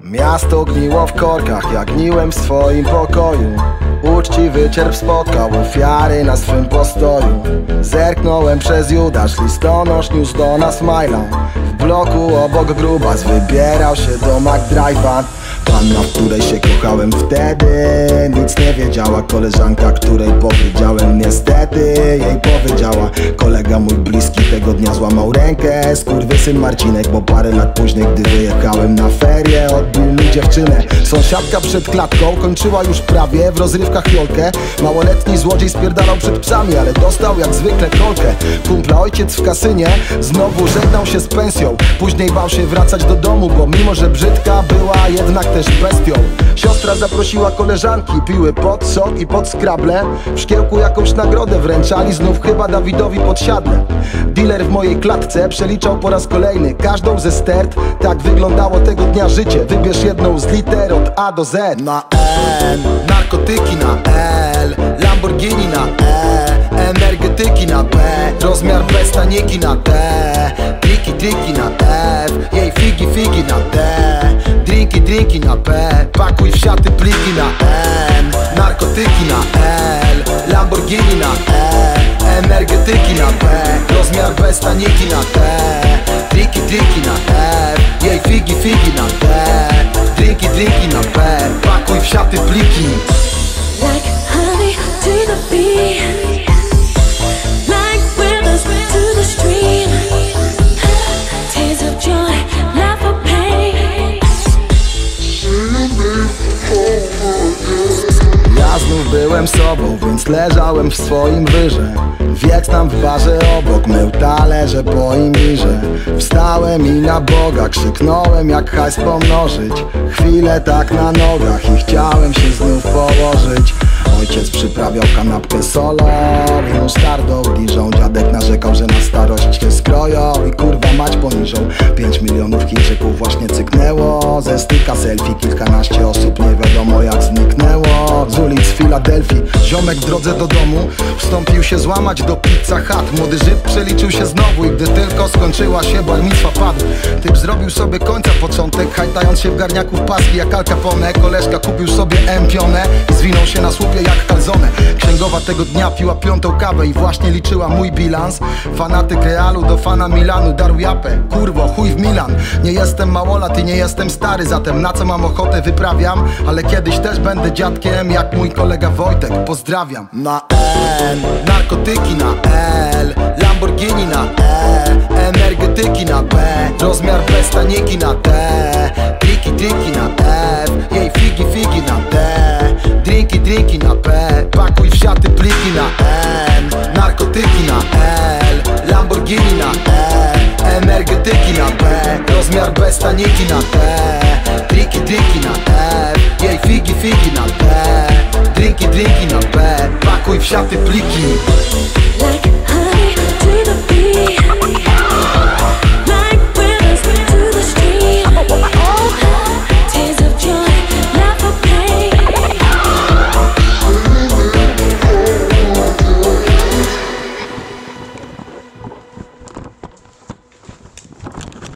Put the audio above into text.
Miasto gniło w korkach, jak gniłem w swoim pokoju. Uczciwy cierp spotkał ofiary na swym postoju. Zerknąłem przez Judasz, listonosz niósł do nas maila. W bloku obok grubas wybierał się do McDrive'a Panna, w której się kochałem wtedy. Nic nie wiedziała koleżanka, której niestety Jej powiedziała kolega mój bliski tego dnia złamał rękę syn Marcinek, bo parę lat później gdy wyjechałem na ferie Odbił mi dziewczynę. Sąsiadka przed klatką kończyła już prawie w rozrywkach jolkę. Małoletni złodziej spierdalał przed psami, ale dostał jak zwykle kolkę. Kumpla ojciec w kasynie znowu żegnał się z pensją. Później bał się wracać do domu, bo mimo że brzydka była jednak też bestią. Siostra zaprosiła koleżanki, piły pod sok i pod skrable. W szkiełku jakąś nagrodę wręczali, znów chyba Dawidowi podsiadle Dealer w mojej klatce przeliczał po raz kolejny każdą ze stert. Tak wyglądało tego dnia życie, wybierz jedną z liter od A do Z. Na N, narkotyki na L, Lamborghini na E Energetyki na B, rozmiar bez na T Triki, triki na F, jej figi, figi na D Drinki, drinki na P Pakuj w siaty pliki na N Narkotyki na L Lamborghini na E Energetyki na P Rozmiar bez taniki na T. Triki, triki na F Jej figi, figi na D. Drinki, drinki na P Pakuj w siaty pliki. Like honey to the więc leżałem w swoim wyże Wiec tam w barze obok, mył talerze po imirze. Wstałem i na Boga krzyknąłem jak hajs pomnożyć. Chwilę tak na nogach i chciałem się znów położyć Ojciec przyprawiał kanapkę solo. I mustardą Diżą dziadek narzekał, że na starość się skroją. I kurwa mać poniżą. Pięć milionów Chińczyków właśnie cyknęło. Ze styka selfie kilkanaście osób nie wiadomo jak zniknęło. Z ulic Filadelfii Ziomek w drodze do domu Wstąpił się złamać. Do pizza hat Młody Żyd przeliczył się znowu I gdy tylko skończyła się barmitwa padł. Typ zrobił sobie końca początek Hajtając się w garniaku w paski. Jak Al Capone Koleżka kupił sobie empionę I zwinął się na słupie jak kalzone. Księgowa tego dnia piła piątą kawę I właśnie liczyła mój bilans. Fanatyk Realu do fana Milanu Darł japę, kurwo, chuj w Milan. Nie jestem małolat i nie jestem stary Zatem na co mam ochotę wyprawiam? Ale kiedyś też będę dziadkiem Jak mój kolega Wojtek, pozdrawiam. Na N, narkotyki na L Lamborghini na E Energetyki na B Rozmiar bez taniki na T Triki, triki na F Jej figi, figi na D Drinki, drinki siaty pliki na N Narkotyki na L Lamborghini na E Energetyki na B Rozmiar bez taniki na T Triki, triki na F Jej figi, figi na D Drinki, drinki na P Pakuj w siaty pliki